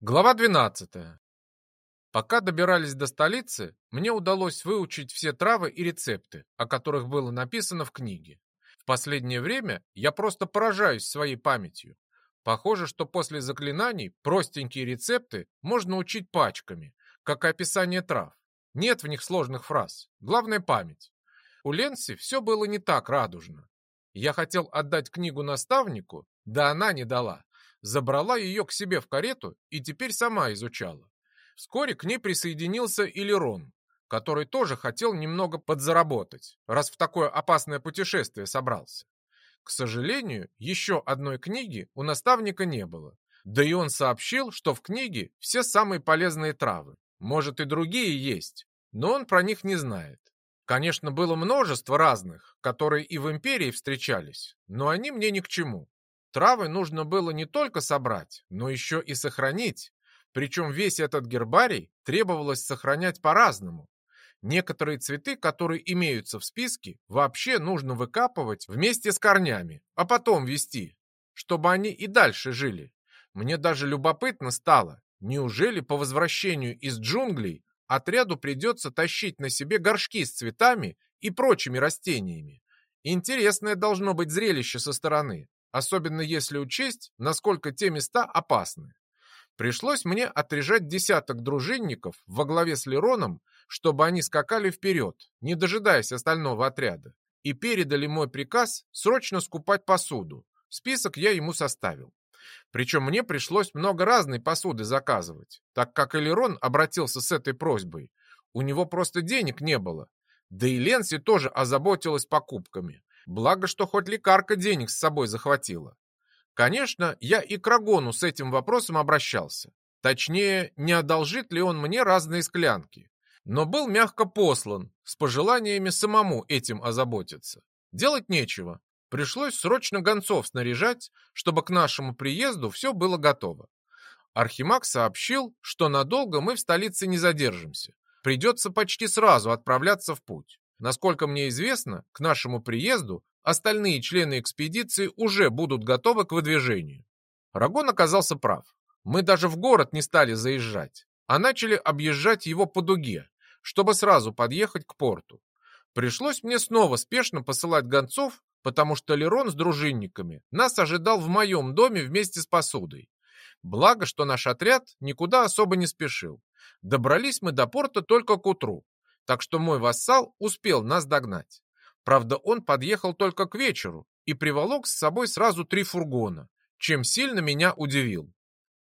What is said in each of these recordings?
Глава 12. Пока добирались до столицы, мне удалось выучить все травы и рецепты, о которых было написано в книге. В последнее время я просто поражаюсь своей памятью. Похоже, что после заклинаний простенькие рецепты можно учить пачками, как и описание трав. Нет в них сложных фраз. Главное – память. У Ленси все было не так радужно. Я хотел отдать книгу наставнику, да она не дала забрала ее к себе в карету и теперь сама изучала. Вскоре к ней присоединился и Лерон, который тоже хотел немного подзаработать, раз в такое опасное путешествие собрался. К сожалению, еще одной книги у наставника не было. Да и он сообщил, что в книге все самые полезные травы. Может и другие есть, но он про них не знает. Конечно, было множество разных, которые и в империи встречались, но они мне ни к чему. Травы нужно было не только собрать, но еще и сохранить. Причем весь этот гербарий требовалось сохранять по-разному. Некоторые цветы, которые имеются в списке, вообще нужно выкапывать вместе с корнями, а потом вести, чтобы они и дальше жили. Мне даже любопытно стало, неужели по возвращению из джунглей отряду придется тащить на себе горшки с цветами и прочими растениями? Интересное должно быть зрелище со стороны особенно если учесть, насколько те места опасны. Пришлось мне отряжать десяток дружинников во главе с Лероном, чтобы они скакали вперед, не дожидаясь остального отряда, и передали мой приказ срочно скупать посуду. Список я ему составил. Причем мне пришлось много разной посуды заказывать, так как Элерон обратился с этой просьбой. У него просто денег не было. Да и Ленси тоже озаботилась покупками. Благо, что хоть лекарка денег с собой захватила. Конечно, я и к Рагону с этим вопросом обращался. Точнее, не одолжит ли он мне разные склянки. Но был мягко послан, с пожеланиями самому этим озаботиться. Делать нечего. Пришлось срочно гонцов снаряжать, чтобы к нашему приезду все было готово. Архимаг сообщил, что надолго мы в столице не задержимся. Придется почти сразу отправляться в путь. Насколько мне известно, к нашему приезду остальные члены экспедиции уже будут готовы к выдвижению. Рагон оказался прав. Мы даже в город не стали заезжать, а начали объезжать его по дуге, чтобы сразу подъехать к порту. Пришлось мне снова спешно посылать гонцов, потому что Лерон с дружинниками нас ожидал в моем доме вместе с посудой. Благо, что наш отряд никуда особо не спешил. Добрались мы до порта только к утру, так что мой вассал успел нас догнать. Правда, он подъехал только к вечеру и приволок с собой сразу три фургона, чем сильно меня удивил.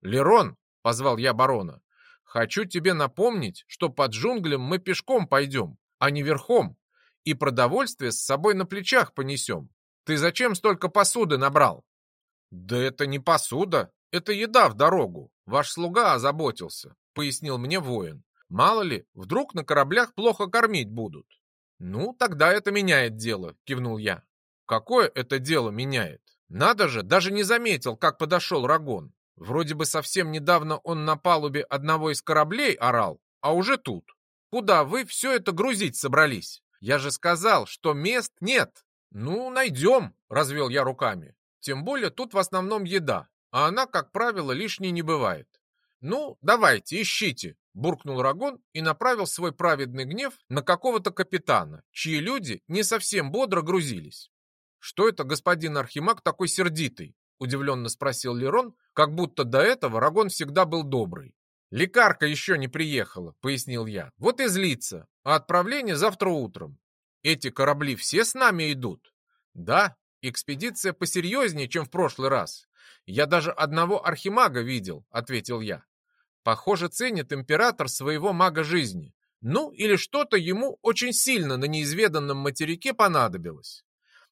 «Лерон», — позвал я барона, — «хочу тебе напомнить, что под джунглям мы пешком пойдем, а не верхом, и продовольствие с собой на плечах понесем. Ты зачем столько посуды набрал?» «Да это не посуда, это еда в дорогу. Ваш слуга озаботился», — пояснил мне воин. Мало ли, вдруг на кораблях плохо кормить будут. Ну, тогда это меняет дело, кивнул я. Какое это дело меняет? Надо же, даже не заметил, как подошел Рагон. Вроде бы совсем недавно он на палубе одного из кораблей орал, а уже тут. Куда вы все это грузить собрались? Я же сказал, что мест нет. Ну, найдем, развел я руками. Тем более тут в основном еда, а она, как правило, лишней не бывает. Ну, давайте, ищите, буркнул Рагон и направил свой праведный гнев на какого-то капитана, чьи люди не совсем бодро грузились. «Что это господин Архимаг такой сердитый?» – удивленно спросил Лерон, как будто до этого Рагон всегда был добрый. «Лекарка еще не приехала», – пояснил я. «Вот и злится. А отправление завтра утром. Эти корабли все с нами идут?» «Да, экспедиция посерьезнее, чем в прошлый раз. Я даже одного архимага видел», – ответил я. Похоже, ценит император своего мага жизни. Ну, или что-то ему очень сильно на неизведанном материке понадобилось.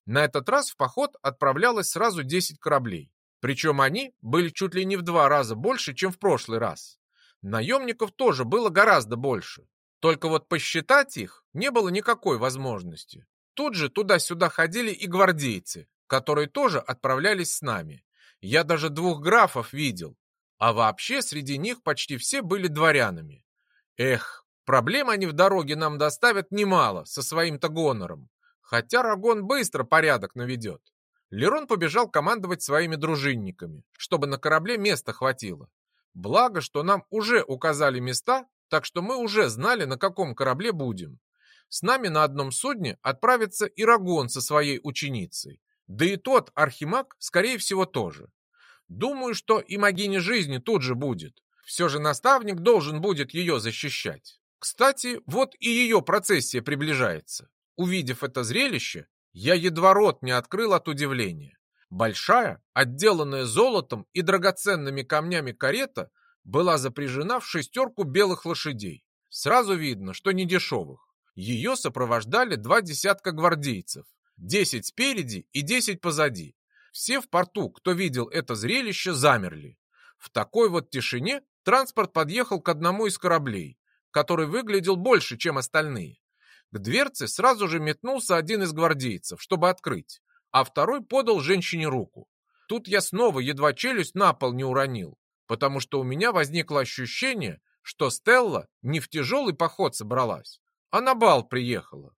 На этот раз в поход отправлялось сразу 10 кораблей. Причем они были чуть ли не в два раза больше, чем в прошлый раз. Наемников тоже было гораздо больше. Только вот посчитать их не было никакой возможности. Тут же туда-сюда ходили и гвардейцы, которые тоже отправлялись с нами. Я даже двух графов видел, а вообще среди них почти все были дворянами. Эх, проблем они в дороге нам доставят немало со своим-то гонором. Хотя Рагон быстро порядок наведет. Лерон побежал командовать своими дружинниками, чтобы на корабле места хватило. Благо, что нам уже указали места, так что мы уже знали, на каком корабле будем. С нами на одном судне отправится Ирагон со своей ученицей. Да и тот архимаг, скорее всего, тоже. Думаю, что и магиня жизни тут же будет. Все же наставник должен будет ее защищать. Кстати, вот и ее процессия приближается. Увидев это зрелище, я едва рот не открыл от удивления. Большая, отделанная золотом и драгоценными камнями карета была запряжена в шестерку белых лошадей. Сразу видно, что не дешевых. Ее сопровождали два десятка гвардейцев, десять спереди и десять позади. Все в порту, кто видел это зрелище, замерли. В такой вот тишине транспорт подъехал к одному из кораблей, который выглядел больше, чем остальные. К дверце сразу же метнулся один из гвардейцев, чтобы открыть, а второй подал женщине руку. Тут я снова едва челюсть на пол не уронил, потому что у меня возникло ощущение, что Стелла не в тяжелый поход собралась, а на бал приехала.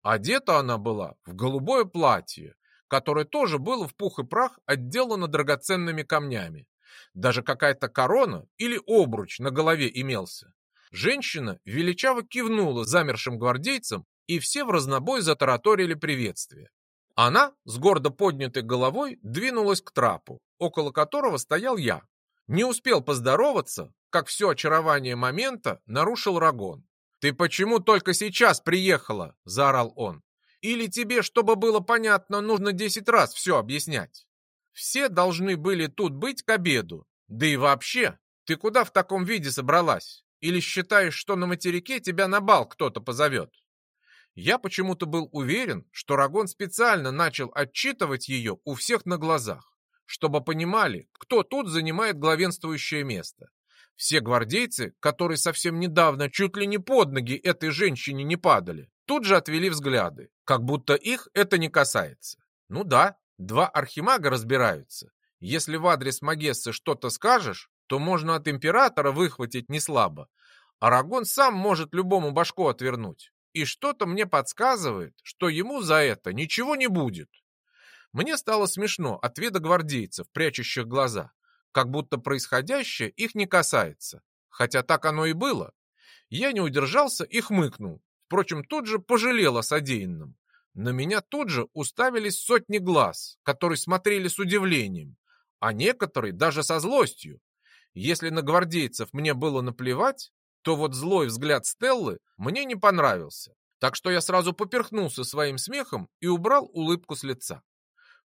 Одета она была в голубое платье, которое тоже было в пух и прах отделано драгоценными камнями. Даже какая-то корона или обруч на голове имелся. Женщина величаво кивнула замершим гвардейцам, и все в разнобой затараторили приветствие. Она с гордо поднятой головой двинулась к трапу, около которого стоял я. Не успел поздороваться, как все очарование момента нарушил Рагон. «Ты почему только сейчас приехала?» – заорал он. «Или тебе, чтобы было понятно, нужно десять раз все объяснять?» Все должны были тут быть к обеду. Да и вообще, ты куда в таком виде собралась? Или считаешь, что на материке тебя на бал кто-то позовет? Я почему-то был уверен, что Рагон специально начал отчитывать ее у всех на глазах, чтобы понимали, кто тут занимает главенствующее место. Все гвардейцы, которые совсем недавно чуть ли не под ноги этой женщине не падали, тут же отвели взгляды, как будто их это не касается. Ну да, два архимага разбираются. Если в адрес Магессы что-то скажешь, то можно от императора выхватить не слабо. Арагон сам может любому башку отвернуть и что-то мне подсказывает, что ему за это ничего не будет. Мне стало смешно от вида гвардейцев, прячущих глаза, как будто происходящее их не касается, хотя так оно и было. Я не удержался и хмыкнул, впрочем, тут же пожалел о содеянном. На меня тут же уставились сотни глаз, которые смотрели с удивлением, а некоторые даже со злостью. Если на гвардейцев мне было наплевать, то вот злой взгляд Стеллы мне не понравился, так что я сразу поперхнулся своим смехом и убрал улыбку с лица.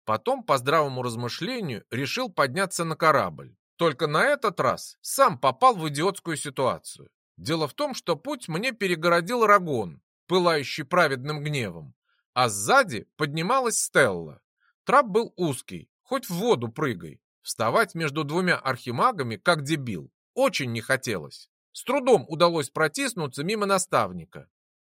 Потом, по здравому размышлению, решил подняться на корабль. Только на этот раз сам попал в идиотскую ситуацию. Дело в том, что путь мне перегородил Рагон, пылающий праведным гневом, а сзади поднималась Стелла. Трап был узкий, хоть в воду прыгай. Вставать между двумя архимагами, как дебил, очень не хотелось. С трудом удалось протиснуться мимо наставника,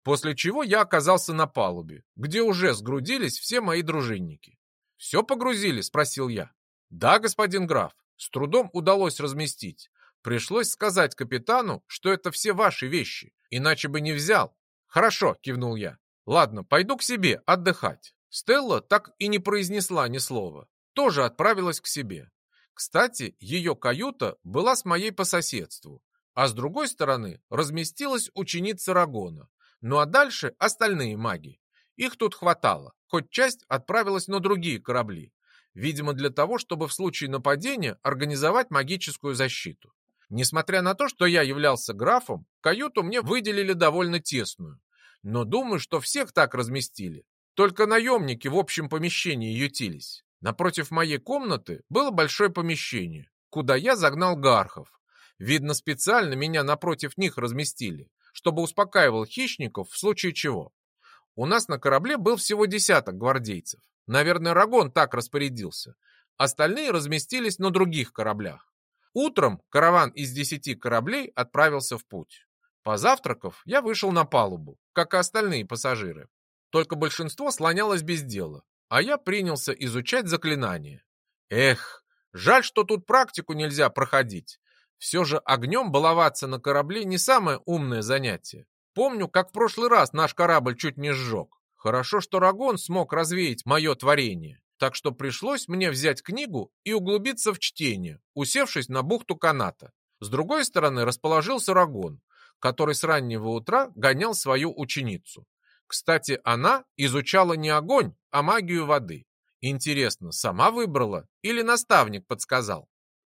после чего я оказался на палубе, где уже сгрудились все мои дружинники. «Все погрузили?» – спросил я. «Да, господин граф, с трудом удалось разместить. Пришлось сказать капитану, что это все ваши вещи, иначе бы не взял». «Хорошо», – кивнул я. «Ладно, пойду к себе отдыхать». Стелла так и не произнесла ни слова. Тоже отправилась к себе. Кстати, ее каюта была с моей по соседству, а с другой стороны разместилась ученица Рагона. Ну а дальше остальные маги. Их тут хватало, хоть часть отправилась на другие корабли. Видимо, для того, чтобы в случае нападения организовать магическую защиту. Несмотря на то, что я являлся графом, каюту мне выделили довольно тесную. Но думаю, что всех так разместили. Только наемники в общем помещении ютились. Напротив моей комнаты было большое помещение, куда я загнал гархов, Видно, специально меня напротив них разместили, чтобы успокаивал хищников в случае чего. У нас на корабле был всего десяток гвардейцев. Наверное, Рагон так распорядился. Остальные разместились на других кораблях. Утром караван из десяти кораблей отправился в путь. Позавтракав, я вышел на палубу, как и остальные пассажиры. Только большинство слонялось без дела, а я принялся изучать заклинания. Эх, жаль, что тут практику нельзя проходить, все же огнем баловаться на корабле не самое умное занятие. Помню, как в прошлый раз наш корабль чуть не сжег. Хорошо, что Рагон смог развеять мое творение. Так что пришлось мне взять книгу и углубиться в чтение, усевшись на бухту каната. С другой стороны расположился Рагон, который с раннего утра гонял свою ученицу. Кстати, она изучала не огонь, а магию воды. Интересно, сама выбрала или наставник подсказал?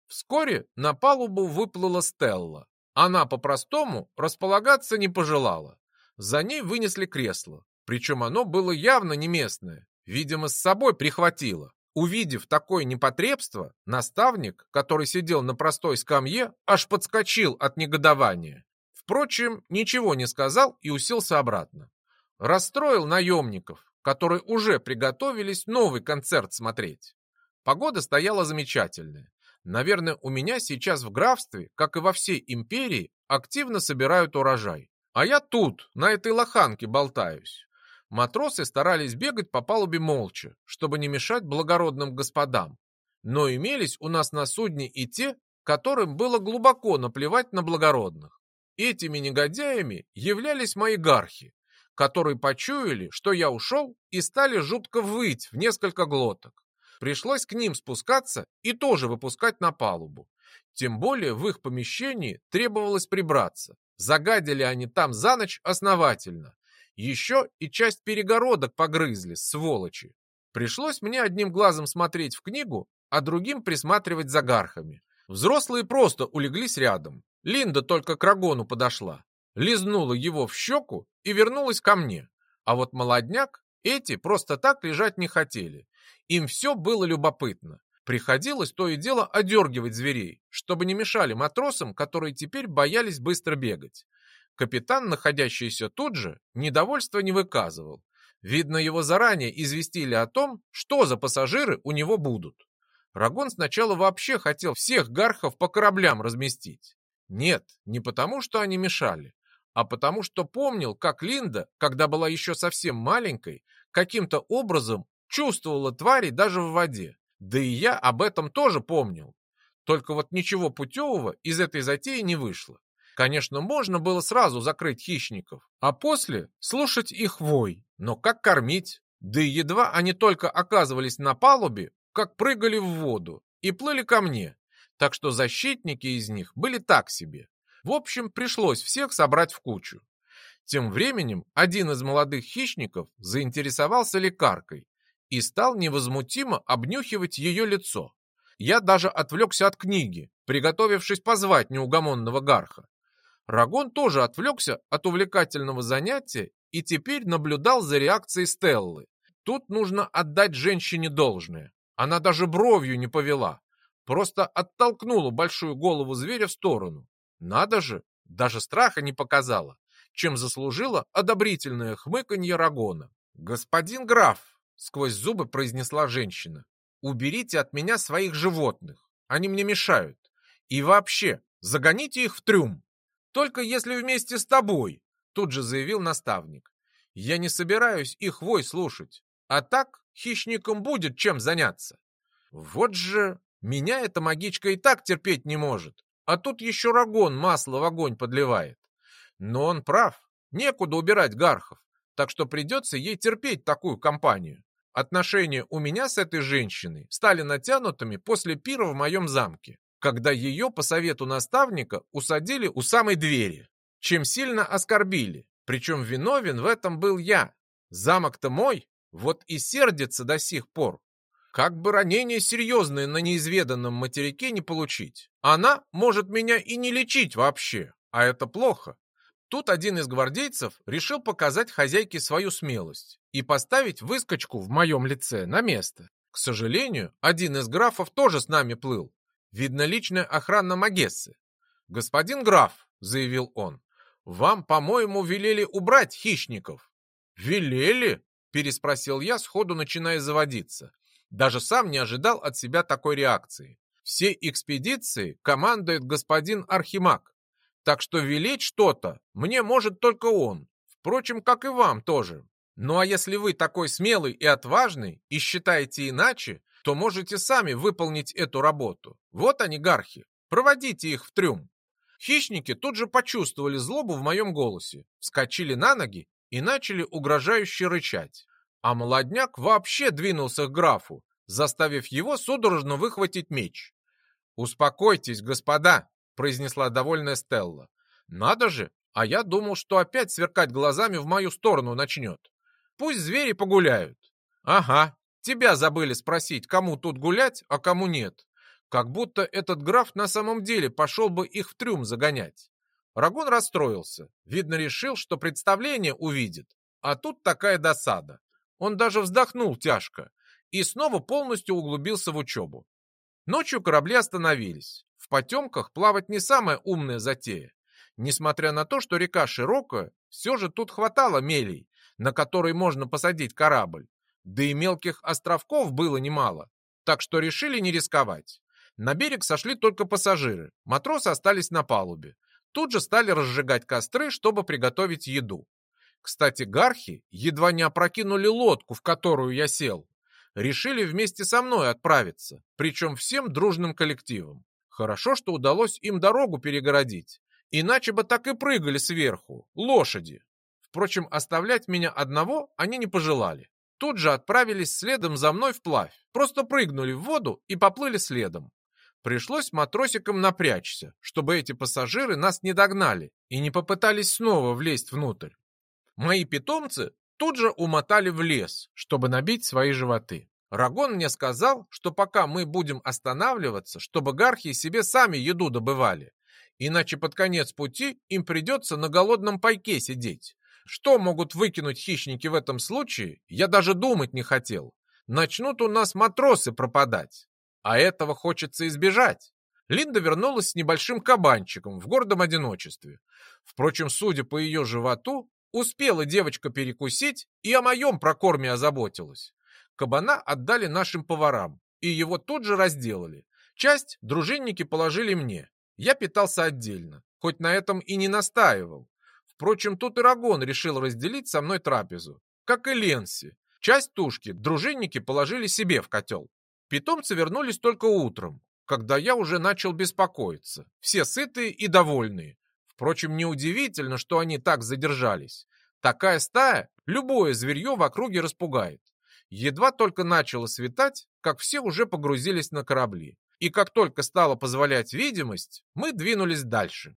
Вскоре на палубу выплыла Стелла. Она по-простому располагаться не пожелала. За ней вынесли кресло, причем оно было явно не местное, видимо, с собой прихватило. Увидев такое непотребство, наставник, который сидел на простой скамье, аж подскочил от негодования. Впрочем, ничего не сказал и уселся обратно. Расстроил наемников, которые уже приготовились новый концерт смотреть. Погода стояла замечательная. Наверное, у меня сейчас в графстве, как и во всей империи, активно собирают урожай. А я тут, на этой лоханке болтаюсь. Матросы старались бегать по палубе молча, чтобы не мешать благородным господам. Но имелись у нас на судне и те, которым было глубоко наплевать на благородных. Этими негодяями являлись мои гархи, которые почуяли, что я ушел, и стали жутко выть в несколько глоток. Пришлось к ним спускаться и тоже выпускать на палубу. Тем более в их помещении требовалось прибраться. Загадили они там за ночь основательно. Еще и часть перегородок погрызли, сволочи. Пришлось мне одним глазом смотреть в книгу, а другим присматривать за гархами. Взрослые просто улеглись рядом. Линда только к Рагону подошла, лизнула его в щеку и вернулась ко мне. А вот молодняк, эти просто так лежать не хотели. Им все было любопытно. Приходилось то и дело одергивать зверей, чтобы не мешали матросам, которые теперь боялись быстро бегать. Капитан, находящийся тут же, недовольства не выказывал. Видно, его заранее известили о том, что за пассажиры у него будут. Рагон сначала вообще хотел всех гархов по кораблям разместить. Нет, не потому, что они мешали, а потому, что помнил, как Линда, когда была еще совсем маленькой, каким-то образом чувствовала твари даже в воде. Да и я об этом тоже помнил. Только вот ничего путевого из этой затеи не вышло. Конечно, можно было сразу закрыть хищников, а после слушать их вой. Но как кормить? Да и едва они только оказывались на палубе, как прыгали в воду и плыли ко мне. Так что защитники из них были так себе. В общем, пришлось всех собрать в кучу. Тем временем один из молодых хищников заинтересовался лекаркой и стал невозмутимо обнюхивать ее лицо. Я даже отвлекся от книги, приготовившись позвать неугомонного гарха. Рагон тоже отвлекся от увлекательного занятия и теперь наблюдал за реакцией Стеллы. Тут нужно отдать женщине должное. Она даже бровью не повела, просто оттолкнула большую голову зверя в сторону. Надо же, даже страха не показала, чем заслужила одобрительное хмыканье Рагона. «Господин граф!» — сквозь зубы произнесла женщина. «Уберите от меня своих животных, они мне мешают. И вообще, загоните их в трюм!» Только если вместе с тобой, тут же заявил наставник. Я не собираюсь их вой слушать, а так хищникам будет чем заняться. Вот же меня эта магичка и так терпеть не может, а тут еще рагон масло в огонь подливает. Но он прав, некуда убирать гархов, так что придется ей терпеть такую компанию. Отношения у меня с этой женщиной стали натянутыми после пира в моем замке когда ее по совету наставника усадили у самой двери, чем сильно оскорбили. Причем виновен в этом был я. Замок-то мой, вот и сердится до сих пор. Как бы ранение серьезное на неизведанном материке не получить. Она может меня и не лечить вообще, а это плохо. Тут один из гвардейцев решил показать хозяйке свою смелость и поставить выскочку в моем лице на место. К сожалению, один из графов тоже с нами плыл, Видно, личная охрана Магессы. «Господин граф», — заявил он, — «вам, по-моему, велели убрать хищников». «Велели?» — переспросил я, сходу начиная заводиться. Даже сам не ожидал от себя такой реакции. Все экспедиции командует господин Архимаг. Так что велеть что-то мне может только он. Впрочем, как и вам тоже. Ну а если вы такой смелый и отважный и считаете иначе, то можете сами выполнить эту работу. Вот они, гархи. Проводите их в трюм. Хищники тут же почувствовали злобу в моем голосе, вскочили на ноги и начали угрожающе рычать. А молодняк вообще двинулся к графу, заставив его судорожно выхватить меч. «Успокойтесь, господа!» произнесла довольная Стелла. «Надо же! А я думал, что опять сверкать глазами в мою сторону начнет. Пусть звери погуляют». «Ага, тебя забыли спросить, кому тут гулять, а кому нет. Как будто этот граф на самом деле пошел бы их в трюм загонять». Рагон расстроился. Видно, решил, что представление увидит. А тут такая досада. Он даже вздохнул тяжко и снова полностью углубился в учебу. Ночью корабли остановились. В потемках плавать не самая умная затея. Несмотря на то, что река широкая, все же тут хватало мелей, на которые можно посадить корабль. Да и мелких островков было немало, так что решили не рисковать. На берег сошли только пассажиры, матросы остались на палубе. Тут же стали разжигать костры, чтобы приготовить еду. Кстати, гархи едва не опрокинули лодку, в которую я сел. Решили вместе со мной отправиться, причем всем дружным коллективом. Хорошо, что удалось им дорогу перегородить. Иначе бы так и прыгали сверху, лошади. Впрочем, оставлять меня одного они не пожелали. Тут же отправились следом за мной вплавь, просто прыгнули в воду и поплыли следом. Пришлось матросикам напрячься, чтобы эти пассажиры нас не догнали и не попытались снова влезть внутрь. Мои питомцы тут же умотали в лес, чтобы набить свои животы. Рагон мне сказал, что пока мы будем останавливаться, чтобы гархи себе сами еду добывали, Иначе под конец пути им придется на голодном пайке сидеть. Что могут выкинуть хищники в этом случае, я даже думать не хотел. Начнут у нас матросы пропадать. А этого хочется избежать. Линда вернулась с небольшим кабанчиком в гордом одиночестве. Впрочем, судя по ее животу, успела девочка перекусить и о моем прокорме озаботилась. Кабана отдали нашим поварам, и его тут же разделали. Часть дружинники положили мне, я питался отдельно, хоть на этом и не настаивал. Впрочем, тут и Рагон решил разделить со мной трапезу, как и Ленси. Часть тушки дружинники положили себе в котел. Питомцы вернулись только утром, когда я уже начал беспокоиться. Все сытые и довольные. Впрочем, неудивительно, что они так задержались. Такая стая любое зверье в округе распугает. Едва только начало светать, как все уже погрузились на корабли и как только стала позволять видимость, мы двинулись дальше.